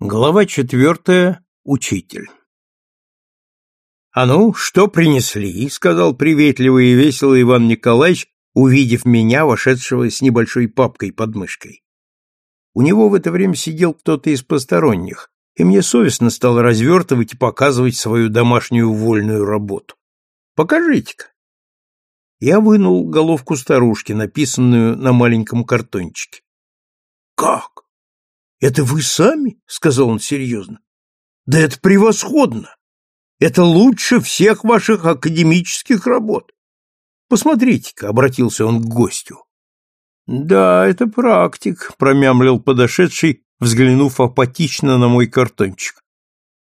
Глава четвертая. Учитель. «А ну, что принесли?» — сказал приветливый и весело Иван Николаевич, увидев меня, вошедшего с небольшой папкой под мышкой. У него в это время сидел кто-то из посторонних, и мне совестно стало развертывать и показывать свою домашнюю вольную работу. «Покажите-ка». Я вынул головку старушки, написанную на маленьком картончике. «Как? Это вы сами? сказал он серьезно. Да это превосходно. Это лучше всех ваших академических работ. Посмотрите-ка, обратился он к гостю. Да, это практик, промямлил подошедший, взглянув апатично на мой картончик.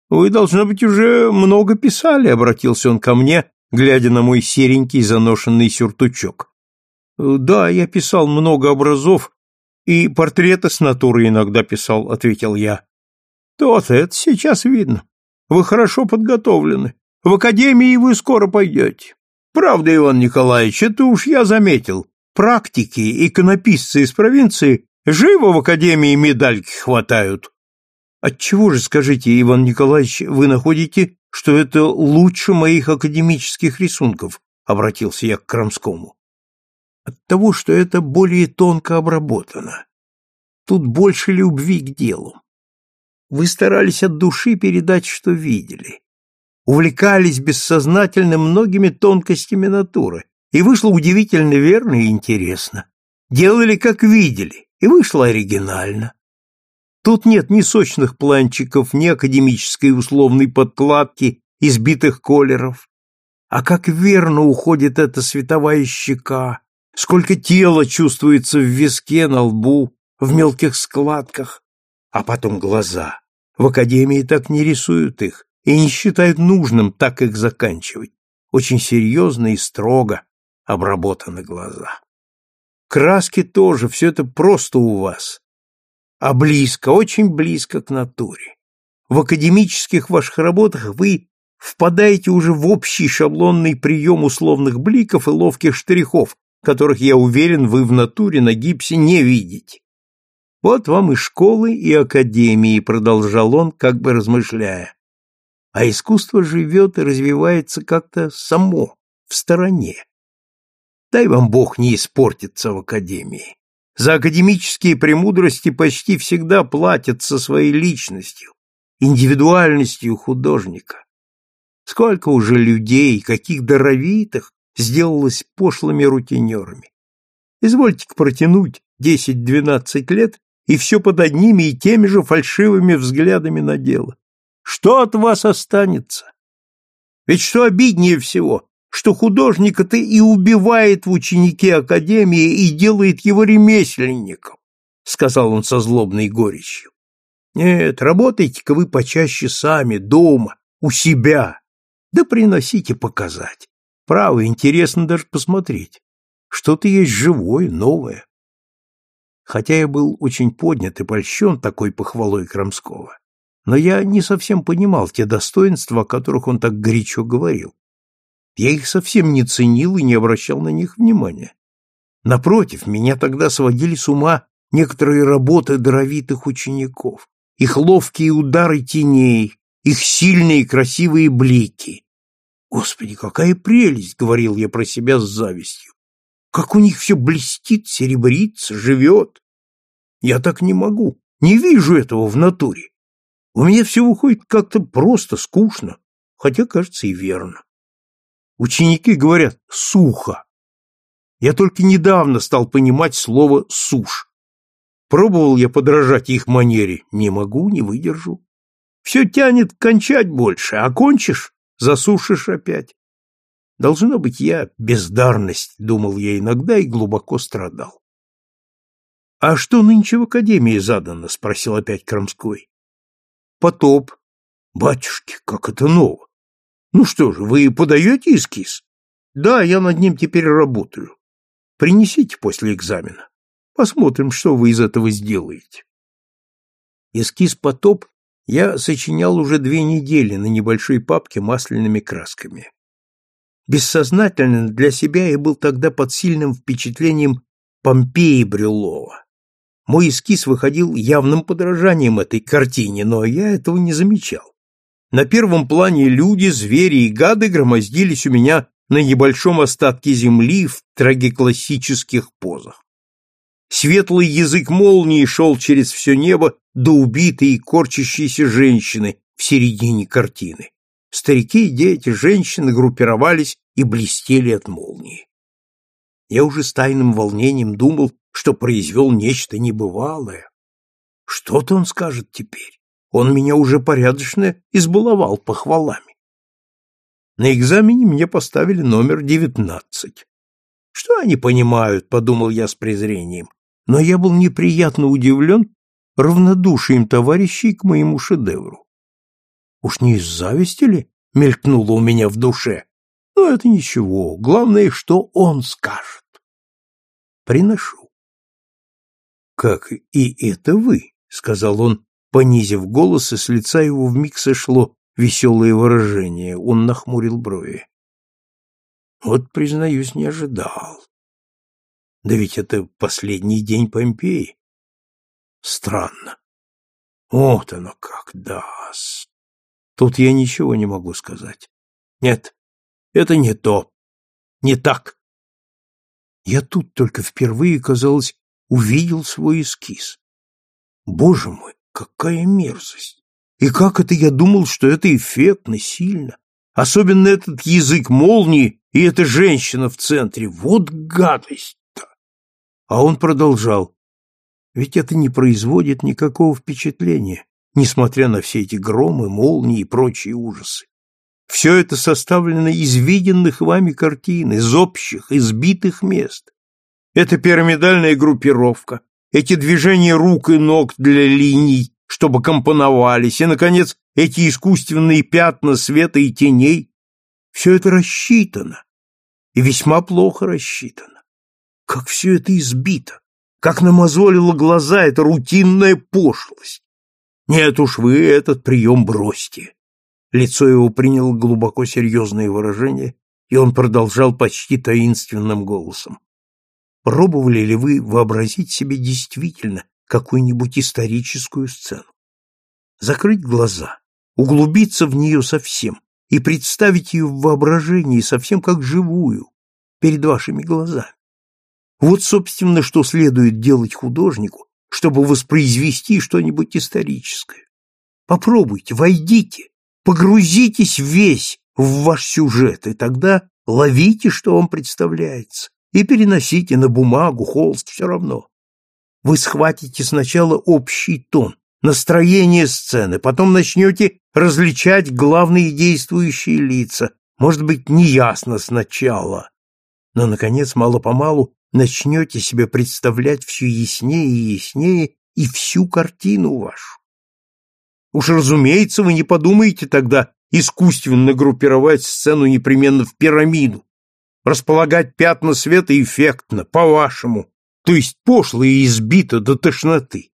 Вы, должно быть, уже много писали, обратился он ко мне, глядя на мой серенький заношенный сюртучок. Да, я писал много образов и портреты с натуры иногда писал, ответил я. То-то это сейчас видно. Вы хорошо подготовлены. В академии вы скоро пойдете. Правда, Иван Николаевич, это уж я заметил. Практики, иконописцы из провинции живо в академии медальки хватают. Отчего же, скажите, Иван Николаевич, вы находите, что это лучше моих академических рисунков? Обратился я к Крамскому от того, что это более тонко обработано. Тут больше любви к делу. Вы старались от души передать, что видели. Увлекались бессознательно многими тонкостями натуры, и вышло удивительно верно и интересно. Делали, как видели, и вышло оригинально. Тут нет ни сочных планчиков, ни академической условной подкладки, избитых колеров. А как верно уходит эта световая щека, сколько тела чувствуется в виске, на лбу, в мелких складках, а потом глаза. В академии так не рисуют их и не считают нужным так их заканчивать. Очень серьезно и строго обработаны глаза. Краски тоже, все это просто у вас, а близко, очень близко к натуре. В академических ваших работах вы впадаете уже в общий шаблонный прием условных бликов и ловких штрихов, которых, я уверен, вы в натуре на гипсе не видите. Вот вам и школы, и академии, продолжал он, как бы размышляя. А искусство живет и развивается как-то само, в стороне. Дай вам Бог не испортиться в академии. За академические премудрости почти всегда платят со своей личностью, индивидуальностью художника. Сколько уже людей, каких даровитых, сделалось пошлыми рутинерами. Извольте-ка протянуть десять-двенадцать лет, и все под одними и теми же фальшивыми взглядами на дело. Что от вас останется? Ведь что обиднее всего, что художника-то и убивает в ученике Академии и делает его ремесленником, сказал он со злобной горечью. Нет, работайте-ка вы почаще сами, дома, у себя, да приносите показать. Право, интересно даже посмотреть. Что-то есть живое, новое. Хотя я был очень поднят и польщен такой похвалой Крамского, но я не совсем понимал те достоинства, о которых он так горячо говорил. Я их совсем не ценил и не обращал на них внимания. Напротив, меня тогда сводили с ума некоторые работы даровитых учеников, их ловкие удары теней, их сильные красивые блики, Господи, какая прелесть, говорил я про себя с завистью. Как у них все блестит, серебрится, живет. Я так не могу, не вижу этого в натуре. У меня все выходит как-то просто, скучно, хотя, кажется, и верно. Ученики говорят «сухо». Я только недавно стал понимать слово «сушь». Пробовал я подражать их манере. Не могу, не выдержу. Все тянет кончать больше, а кончишь засушишь опять. Должно быть, я бездарность, думал я иногда и глубоко страдал. А что нынче в академии задано? спросил опять Крамской. Потоп. Батюшки, как это ново. Ну что же, вы подаете эскиз? Да, я над ним теперь работаю. Принесите после экзамена. Посмотрим, что вы из этого сделаете. Эскиз потоп я сочинял уже две недели на небольшой папке масляными красками. Бессознательно для себя я был тогда под сильным впечатлением Помпеи Брюлова. Мой эскиз выходил явным подражанием этой картине, но я этого не замечал. На первом плане люди, звери и гады громоздились у меня на небольшом остатке земли в трагиклассических позах. Светлый язык молнии шел через все небо до убитой и корчащейся женщины в середине картины. Старики, дети, женщины группировались и блестели от молнии. Я уже с тайным волнением думал, что произвел нечто небывалое. Что-то он скажет теперь. Он меня уже порядочно избаловал похвалами. На экзамене мне поставили номер девятнадцать. Что они понимают, подумал я с презрением, но я был неприятно удивлен равнодушием товарищей к моему шедевру. Уж не из зависти ли мелькнуло у меня в душе? Но это ничего, главное, что он скажет. Приношу. Как и это вы, сказал он, понизив голос, и с лица его вмиг сошло веселое выражение. Он нахмурил брови. Вот, признаюсь, не ожидал. Да ведь это последний день Помпеи. Странно. Вот оно как, да -с. Тут я ничего не могу сказать. Нет, это не то. Не так. Я тут только впервые, казалось, увидел свой эскиз. Боже мой, какая мерзость! И как это я думал, что это эффектно, сильно? Особенно этот язык молнии и эта женщина в центре. Вот гадость-то! А он продолжал. Ведь это не производит никакого впечатления, несмотря на все эти громы, молнии и прочие ужасы. Все это составлено из виденных вами картин, из общих, избитых мест. Это пирамидальная группировка, эти движения рук и ног для линий, чтобы компоновались, и, наконец, эти искусственные пятна света и теней. Все это рассчитано, и весьма плохо рассчитано. Как все это избито, как намазолило глаза эта рутинная пошлость. Нет уж вы этот прием бросьте. Лицо его приняло глубоко серьезное выражение, и он продолжал почти таинственным голосом. Пробовали ли вы вообразить себе действительно какую-нибудь историческую сцену? Закрыть глаза, углубиться в нее совсем и представить ее в воображении совсем как живую, перед вашими глазами. Вот, собственно, что следует делать художнику, чтобы воспроизвести что-нибудь историческое. Попробуйте, войдите, Погрузитесь весь в ваш сюжет, и тогда ловите, что вам представляется, и переносите на бумагу, холст, все равно. Вы схватите сначала общий тон, настроение сцены, потом начнете различать главные действующие лица, может быть, неясно сначала, но, наконец, мало-помалу начнете себе представлять все яснее и яснее и всю картину вашу. Уж разумеется, вы не подумаете тогда искусственно группировать сцену непременно в пирамиду, располагать пятна света эффектно, по-вашему, то есть пошло и избито до тошноты.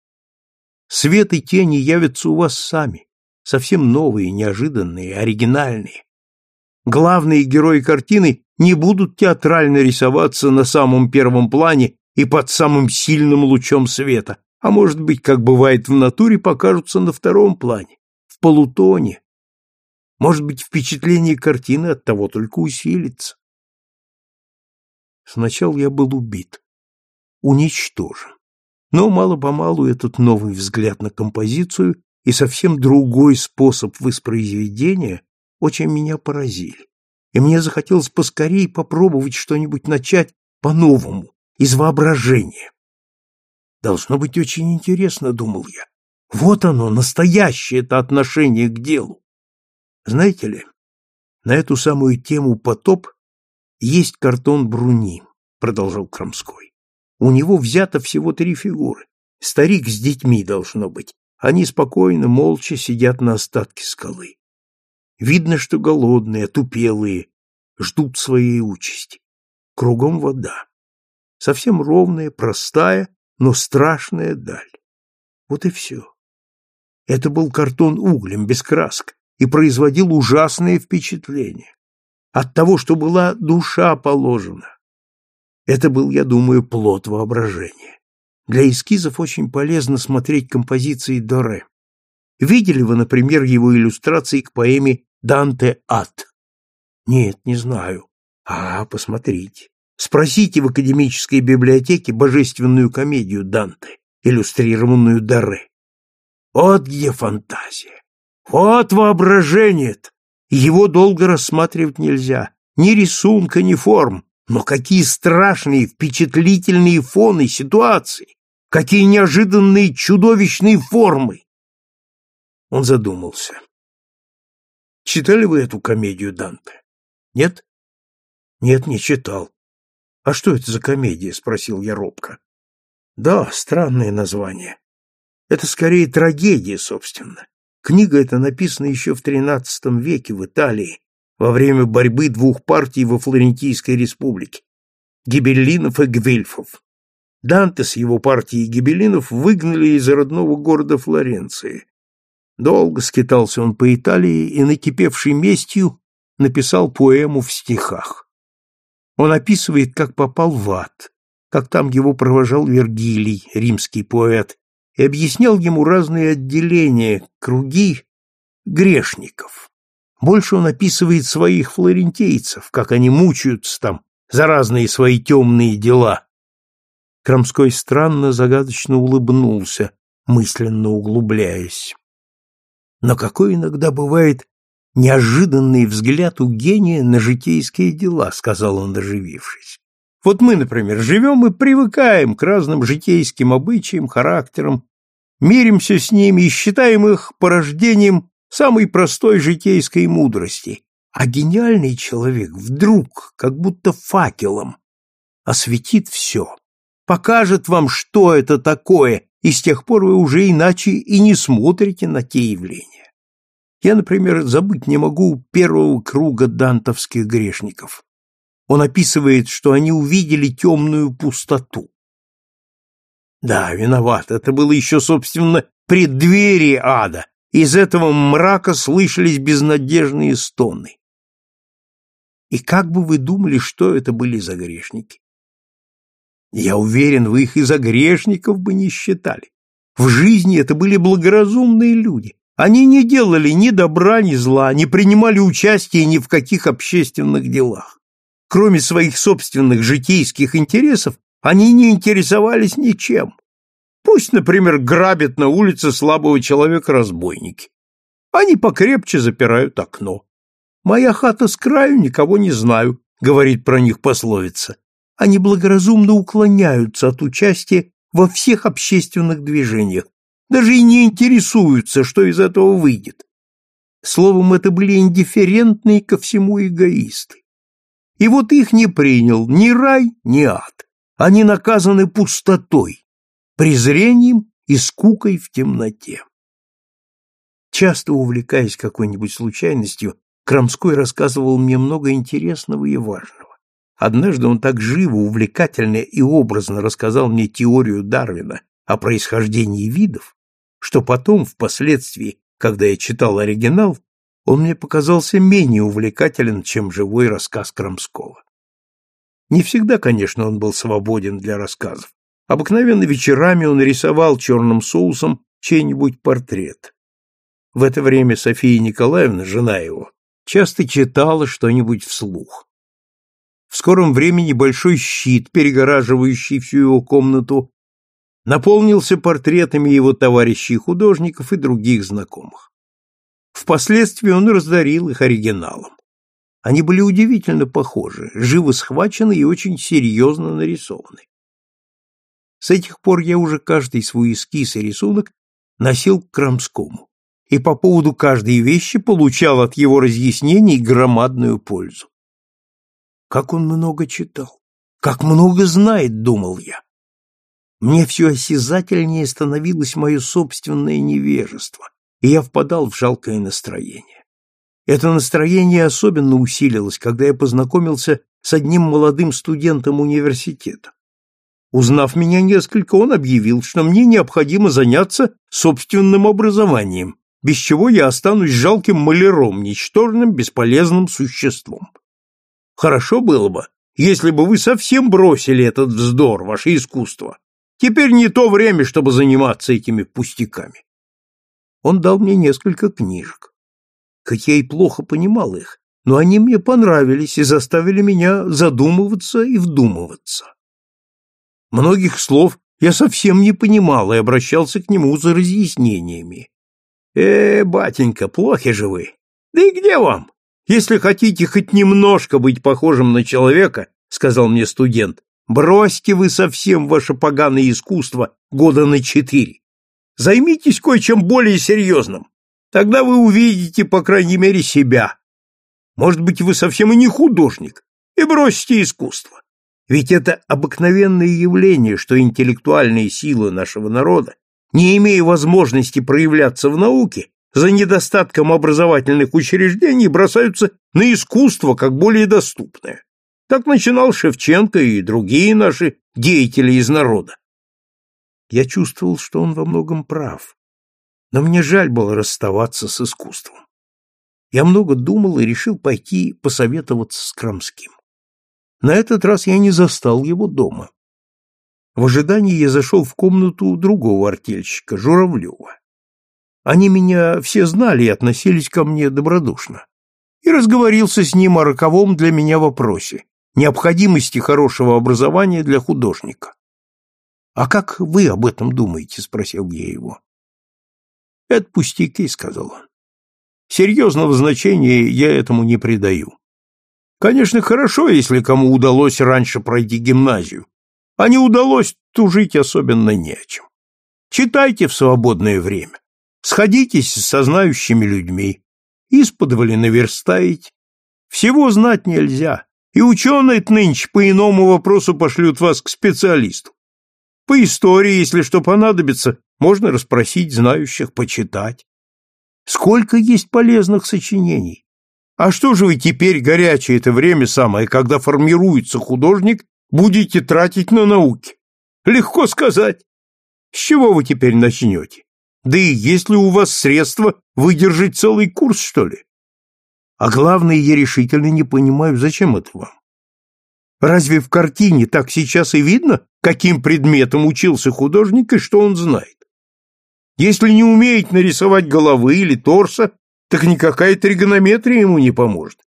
Свет и тени явятся у вас сами, совсем новые, неожиданные, оригинальные. Главные герои картины не будут театрально рисоваться на самом первом плане и под самым сильным лучом света, а может быть, как бывает в натуре, покажутся на втором плане, в полутоне. Может быть, впечатление картины от того только усилится. Сначала я был убит, уничтожен. Но мало-помалу этот новый взгляд на композицию и совсем другой способ воспроизведения очень меня поразили. И мне захотелось поскорее попробовать что-нибудь начать по-новому, из воображения. Должно быть очень интересно, думал я. Вот оно, настоящее это отношение к делу. Знаете ли, на эту самую тему потоп есть картон Бруни, продолжал Крамской. У него взято всего три фигуры. Старик с детьми должно быть. Они спокойно, молча сидят на остатке скалы. Видно, что голодные, тупелые, ждут своей участи. Кругом вода. Совсем ровная, простая, но страшная даль. Вот и все. Это был картон углем, без красок, и производил ужасное впечатление. От того, что была душа положена. Это был, я думаю, плод воображения. Для эскизов очень полезно смотреть композиции Доре. Видели вы, например, его иллюстрации к поэме «Данте Ад»? Нет, не знаю. А, посмотрите. Спросите в академической библиотеке божественную комедию Данте, иллюстрированную Доре. Вот где фантазия. Вот воображение -то. Его долго рассматривать нельзя. Ни рисунка, ни форм. Но какие страшные, впечатлительные фоны ситуации! Какие неожиданные, чудовищные формы! Он задумался. Читали вы эту комедию Данте? Нет? Нет, не читал. А что это за комедия? спросил я робко. Да, странное название. Это скорее трагедия, собственно. Книга эта написана еще в XIII веке в Италии, во время борьбы двух партий во Флорентийской республике – гибеллинов и гвельфов. Данте с его партией гибеллинов выгнали из родного города Флоренции. Долго скитался он по Италии и, накипевший местью, написал поэму в стихах. Он описывает, как попал в ад, как там его провожал Вергилий, римский поэт, и объяснял ему разные отделения, круги грешников. Больше он описывает своих флорентийцев, как они мучаются там за разные свои темные дела. Крамской странно загадочно улыбнулся, мысленно углубляясь. Но какой иногда бывает неожиданный взгляд у гения на житейские дела, сказал он, оживившись. Вот мы, например, живем и привыкаем к разным житейским обычаям, характерам, миримся с ними и считаем их порождением самой простой житейской мудрости. А гениальный человек вдруг, как будто факелом, осветит все, покажет вам, что это такое, и с тех пор вы уже иначе и не смотрите на те явления. Я, например, забыть не могу первого круга дантовских грешников. Он описывает, что они увидели темную пустоту. Да, виноват, это было еще, собственно, преддверие ада. Из этого мрака слышались безнадежные стоны. И как бы вы думали, что это были за грешники? Я уверен, вы их и за грешников бы не считали. В жизни это были благоразумные люди. Они не делали ни добра, ни зла, не принимали участия ни в каких общественных делах. Кроме своих собственных житейских интересов, они не интересовались ничем. Пусть, например, грабят на улице слабого человека разбойники. Они покрепче запирают окно. «Моя хата с краю, никого не знаю», — говорит про них пословица. Они благоразумно уклоняются от участия во всех общественных движениях, даже и не интересуются, что из этого выйдет. Словом, это были индифферентные ко всему эгоисты. И вот их не принял ни рай, ни ад. Они наказаны пустотой, презрением и скукой в темноте. Часто увлекаясь какой-нибудь случайностью, Крамской рассказывал мне много интересного и важного. Однажды он так живо, увлекательно и образно рассказал мне теорию Дарвина о происхождении видов, что потом, впоследствии, когда я читал оригинал, он мне показался менее увлекателен, чем живой рассказ Крамского. Не всегда, конечно, он был свободен для рассказов. Обыкновенно вечерами он рисовал черным соусом чей-нибудь портрет. В это время София Николаевна, жена его, часто читала что-нибудь вслух. В скором времени большой щит, перегораживающий всю его комнату, наполнился портретами его товарищей художников и других знакомых. Впоследствии он раздарил их оригиналом. Они были удивительно похожи, живо схвачены и очень серьезно нарисованы. С этих пор я уже каждый свой эскиз и рисунок носил к Крамскому, и по поводу каждой вещи получал от его разъяснений громадную пользу. Как он много читал, как много знает, думал я. Мне все осязательнее становилось мое собственное невежество, и я впадал в жалкое настроение. Это настроение особенно усилилось, когда я познакомился с одним молодым студентом университета. Узнав меня несколько, он объявил, что мне необходимо заняться собственным образованием, без чего я останусь жалким маляром, ничтожным, бесполезным существом. Хорошо было бы, если бы вы совсем бросили этот вздор, ваше искусство, Теперь не то время, чтобы заниматься этими пустяками. Он дал мне несколько книжек. Хоть я и плохо понимал их, но они мне понравились и заставили меня задумываться и вдумываться. Многих слов я совсем не понимал и обращался к нему за разъяснениями. «Э, батенька, плохи же вы! Да и где вам? Если хотите хоть немножко быть похожим на человека, — сказал мне студент, — бросьте вы совсем ваше поганое искусство года на четыре. Займитесь кое-чем более серьезным. Тогда вы увидите, по крайней мере, себя. Может быть, вы совсем и не художник, и бросите искусство. Ведь это обыкновенное явление, что интеллектуальные силы нашего народа, не имея возможности проявляться в науке, за недостатком образовательных учреждений бросаются на искусство как более доступное. Так начинал Шевченко и другие наши деятели из народа. Я чувствовал, что он во многом прав, но мне жаль было расставаться с искусством. Я много думал и решил пойти посоветоваться с Крамским. На этот раз я не застал его дома. В ожидании я зашел в комнату другого артельщика, Журавлева. Они меня все знали и относились ко мне добродушно. И разговорился с ним о роковом для меня вопросе – необходимости хорошего образования для художника. «А как вы об этом думаете?» – спросил я его. «Это пустяки», – сказал он. «Серьезного значения я этому не придаю. Конечно, хорошо, если кому удалось раньше пройти гимназию, а не удалось, то жить особенно не о чем. Читайте в свободное время, сходитесь со знающими людьми, исподволи наверстаете. Всего знать нельзя, и ученые нынче по иному вопросу пошлют вас к специалисту. По истории, если что понадобится, можно расспросить знающих, почитать. Сколько есть полезных сочинений. А что же вы теперь, горячее это время самое, когда формируется художник, будете тратить на науки? Легко сказать. С чего вы теперь начнете? Да и есть ли у вас средства выдержать целый курс, что ли? А главное, я решительно не понимаю, зачем это вам. Разве в картине так сейчас и видно, каким предметом учился художник и что он знает? Если не умеет нарисовать головы или торса, так никакая тригонометрия ему не поможет.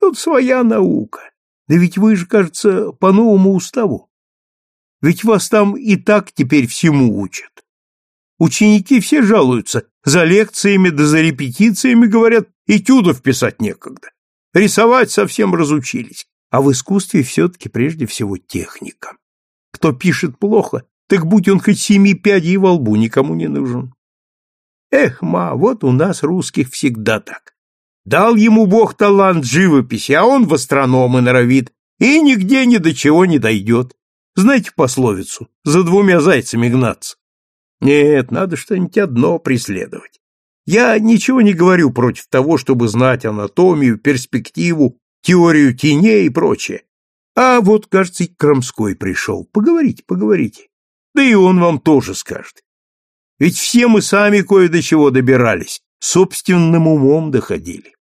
Тут своя наука. Да ведь вы же, кажется, по новому уставу. Ведь вас там и так теперь всему учат. Ученики все жалуются, за лекциями да за репетициями, говорят, этюдов писать некогда. Рисовать совсем разучились а в искусстве все-таки прежде всего техника. Кто пишет плохо, так будь он хоть семи пядей во лбу, никому не нужен. Эх, ма, вот у нас русских всегда так. Дал ему Бог талант живописи, а он в астрономы норовит, и нигде ни до чего не дойдет. Знаете пословицу «за двумя зайцами гнаться»? Нет, надо что-нибудь одно преследовать. Я ничего не говорю против того, чтобы знать анатомию, перспективу теорию теней и прочее. А вот, кажется, и Крамской пришел. Поговорите, поговорите. Да и он вам тоже скажет. Ведь все мы сами кое до чего добирались, собственным умом доходили.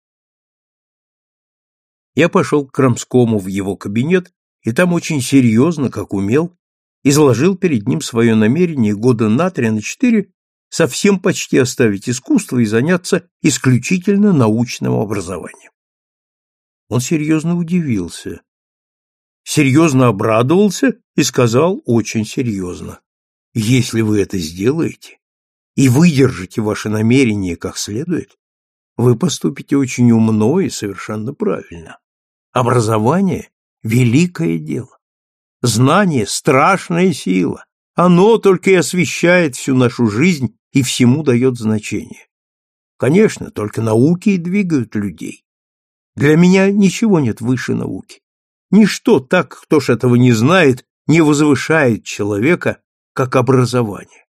Я пошел к Крамскому в его кабинет, и там очень серьезно, как умел, изложил перед ним свое намерение года на три, на четыре совсем почти оставить искусство и заняться исключительно научным образованием. Он серьезно удивился, серьезно обрадовался и сказал очень серьезно. Если вы это сделаете и выдержите ваше намерение как следует, вы поступите очень умно и совершенно правильно. Образование — великое дело. Знание — страшная сила. Оно только и освещает всю нашу жизнь и всему дает значение. Конечно, только науки и двигают людей. Для меня ничего нет выше науки. Ничто так, кто ж этого не знает, не возвышает человека, как образование.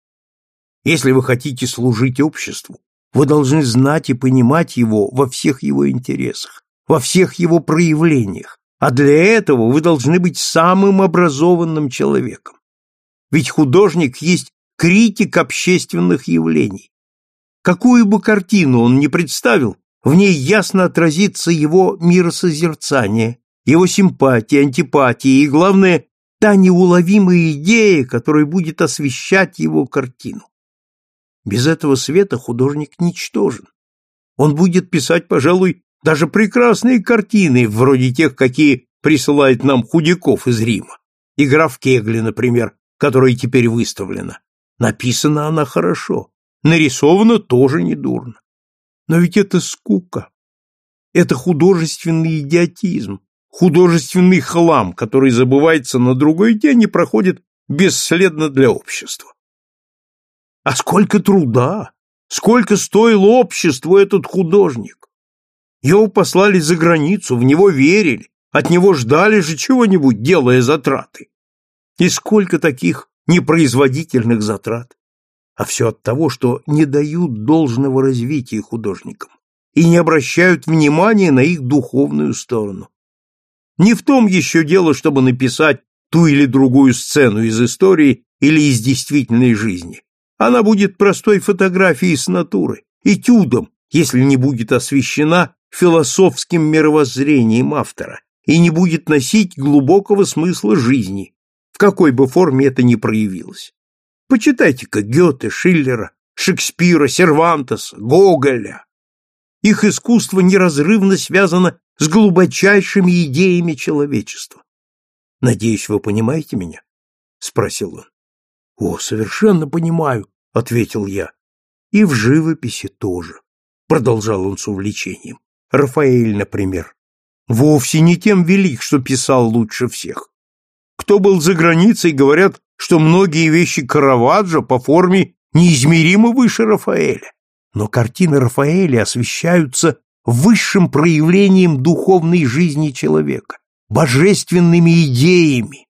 Если вы хотите служить обществу, вы должны знать и понимать его во всех его интересах, во всех его проявлениях, а для этого вы должны быть самым образованным человеком. Ведь художник есть критик общественных явлений. Какую бы картину он ни представил, в ней ясно отразится его миросозерцание, его симпатии, антипатии и, главное, та неуловимая идея, которая будет освещать его картину. Без этого света художник ничтожен. Он будет писать, пожалуй, даже прекрасные картины, вроде тех, какие присылает нам Худяков из Рима. Игра в кегли, например, которая теперь выставлена. Написана она хорошо, нарисована тоже недурно. Но ведь это скука. Это художественный идиотизм, художественный хлам, который забывается на другой день и проходит бесследно для общества. А сколько труда, сколько стоил обществу этот художник! Его послали за границу, в него верили, от него ждали же чего-нибудь, делая затраты. И сколько таких непроизводительных затрат? А все от того, что не дают должного развития художникам и не обращают внимания на их духовную сторону. Не в том еще дело, чтобы написать ту или другую сцену из истории или из действительной жизни. Она будет простой фотографией с натуры, этюдом, если не будет освещена философским мировоззрением автора и не будет носить глубокого смысла жизни, в какой бы форме это ни проявилось. Почитайте-ка Гёте, Шиллера, Шекспира, Сервантеса, Гоголя. Их искусство неразрывно связано с глубочайшими идеями человечества. Надеюсь, вы понимаете меня? спросил он. О, совершенно понимаю, ответил я. И в живописи тоже, продолжал он с увлечением. Рафаэль, например, вовсе не тем велик, что писал лучше всех. Кто был за границей, говорят, что многие вещи Караваджо по форме неизмеримо выше Рафаэля. Но картины Рафаэля освещаются высшим проявлением духовной жизни человека, божественными идеями.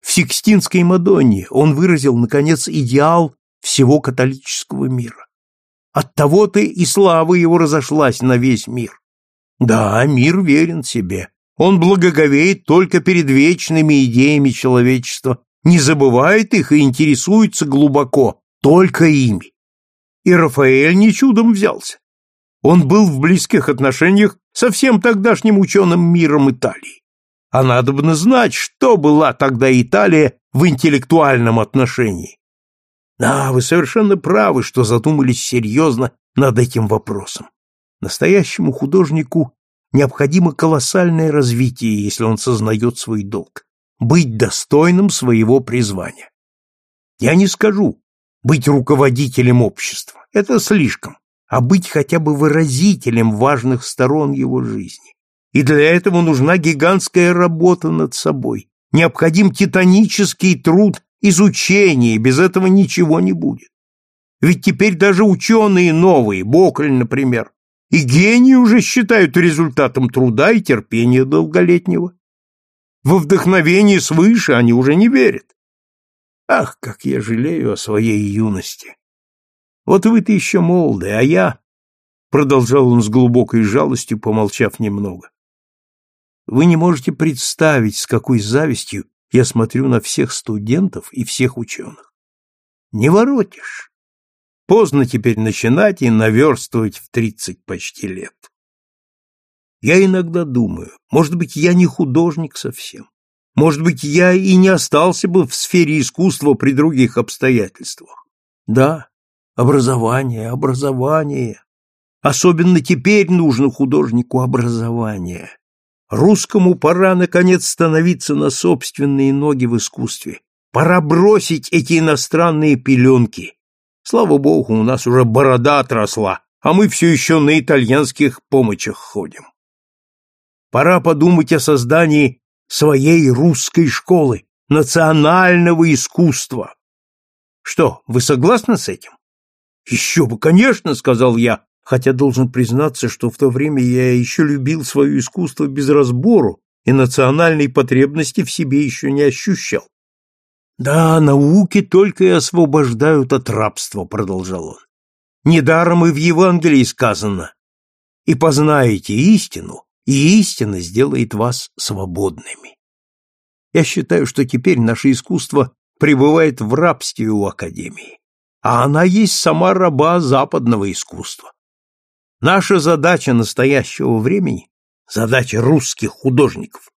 В Сикстинской Мадонне он выразил, наконец, идеал всего католического мира. Оттого-то и слава его разошлась на весь мир. Да, мир верен себе. Он благоговеет только перед вечными идеями человечества, не забывает их и интересуется глубоко только ими. И Рафаэль не чудом взялся. Он был в близких отношениях со всем тогдашним ученым миром Италии. А надо бы знать, что была тогда Италия в интеллектуальном отношении. Да, вы совершенно правы, что задумались серьезно над этим вопросом. Настоящему художнику необходимо колоссальное развитие, если он сознает свой долг быть достойным своего призвания. Я не скажу быть руководителем общества, это слишком, а быть хотя бы выразителем важных сторон его жизни. И для этого нужна гигантская работа над собой, необходим титанический труд изучения, без этого ничего не будет. Ведь теперь даже ученые новые, Бокль, например, и гении уже считают результатом труда и терпения долголетнего. Во вдохновение свыше они уже не верят. Ах, как я жалею о своей юности! Вот вы-то еще молоды, а я... Продолжал он с глубокой жалостью, помолчав немного. Вы не можете представить, с какой завистью я смотрю на всех студентов и всех ученых. Не воротишь. Поздно теперь начинать и наверстывать в тридцать почти лет. Я иногда думаю, может быть, я не художник совсем. Может быть, я и не остался бы в сфере искусства при других обстоятельствах. Да, образование, образование. Особенно теперь нужно художнику образование. Русскому пора, наконец, становиться на собственные ноги в искусстве. Пора бросить эти иностранные пеленки. Слава богу, у нас уже борода отросла, а мы все еще на итальянских помощах ходим. Пора подумать о создании своей русской школы, национального искусства. Что, вы согласны с этим? Еще бы, конечно, сказал я, хотя должен признаться, что в то время я еще любил свое искусство без разбору и национальной потребности в себе еще не ощущал. Да, науки только и освобождают от рабства, продолжал он. Недаром и в Евангелии сказано: "И познаете истину, и истина сделает вас свободными. Я считаю, что теперь наше искусство пребывает в рабстве у Академии, а она есть сама раба западного искусства. Наша задача настоящего времени, задача русских художников,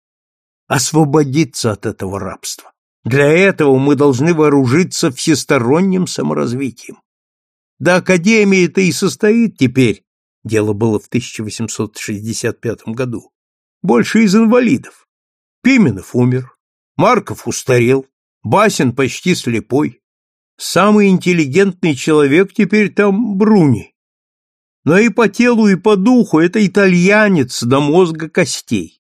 освободиться от этого рабства. Для этого мы должны вооружиться всесторонним саморазвитием. Да Академия-то и состоит теперь, дело было в 1865 году, больше из инвалидов. Пименов умер, Марков устарел, Басин почти слепой. Самый интеллигентный человек теперь там Бруни. Но и по телу, и по духу это итальянец до мозга костей.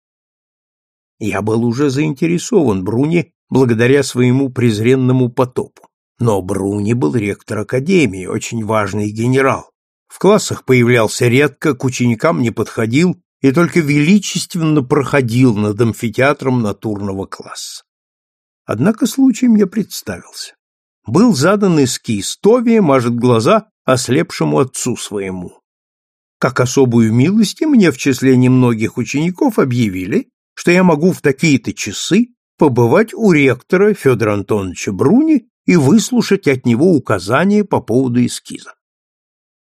Я был уже заинтересован Бруни благодаря своему презренному потопу. Но Бруни был ректор академии, очень важный генерал. В классах появлялся редко, к ученикам не подходил и только величественно проходил над амфитеатром натурного класса. Однако случай мне представился. Был задан эскиз, Товия мажет глаза ослепшему отцу своему. Как особую милость мне в числе немногих учеников объявили, что я могу в такие-то часы побывать у ректора Федора Антоновича Бруни и выслушать от него указания по поводу эскиза.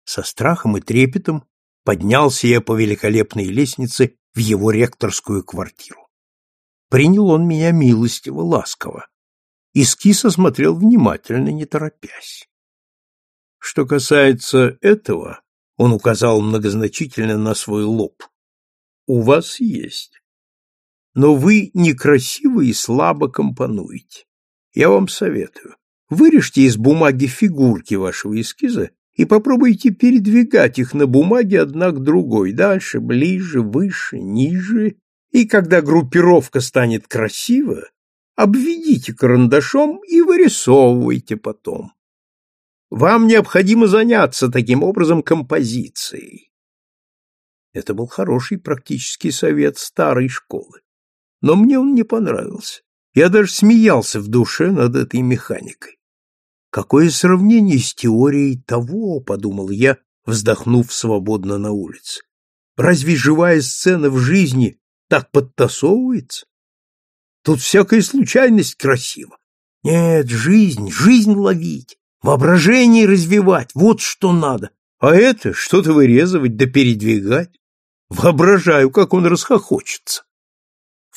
Со страхом и трепетом поднялся я по великолепной лестнице в его ректорскую квартиру. Принял он меня милостиво, ласково. Эскиз осмотрел внимательно, не торопясь. Что касается этого, он указал многозначительно на свой лоб, у вас есть но вы некрасиво и слабо компонуете. Я вам советую. Вырежьте из бумаги фигурки вашего эскиза и попробуйте передвигать их на бумаге одна к другой, дальше, ближе, выше, ниже, и когда группировка станет красива, обведите карандашом и вырисовывайте потом. Вам необходимо заняться таким образом композицией. Это был хороший практический совет старой школы но мне он не понравился. Я даже смеялся в душе над этой механикой. Какое сравнение с теорией того, подумал я, вздохнув свободно на улице. Разве живая сцена в жизни так подтасовывается? Тут всякая случайность красива. Нет, жизнь, жизнь ловить, воображение развивать, вот что надо. А это что-то вырезывать да передвигать. Воображаю, как он расхохочется.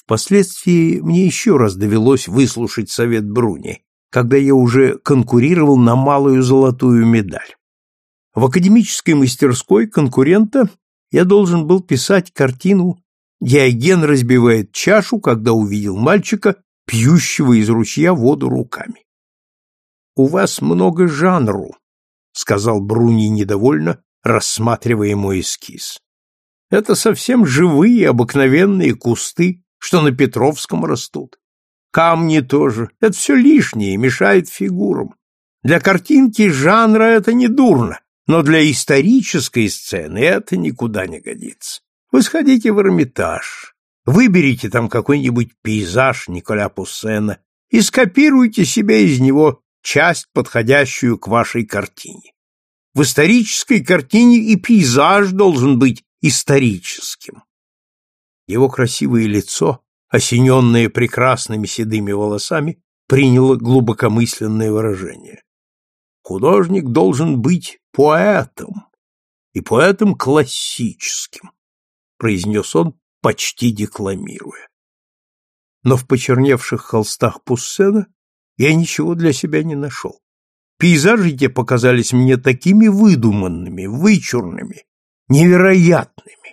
Впоследствии мне еще раз довелось выслушать совет Бруни, когда я уже конкурировал на малую золотую медаль. В академической мастерской конкурента я должен был писать картину «Диоген разбивает чашу, когда увидел мальчика, пьющего из ручья воду руками». «У вас много жанру», — сказал Бруни недовольно, рассматривая мой эскиз. «Это совсем живые обыкновенные кусты, что на Петровском растут. Камни тоже. Это все лишнее, мешает фигурам. Для картинки жанра это не дурно, но для исторической сцены это никуда не годится. Вы сходите в Эрмитаж, выберите там какой-нибудь пейзаж Николя Пуссена и скопируйте себе из него часть, подходящую к вашей картине. В исторической картине и пейзаж должен быть историческим. Его красивое лицо, осененное прекрасными седыми волосами, приняло глубокомысленное выражение. Художник должен быть поэтом, и поэтом классическим, произнес он, почти декламируя. Но в почерневших холстах Пуссена я ничего для себя не нашел. Пейзажи те показались мне такими выдуманными, вычурными, невероятными.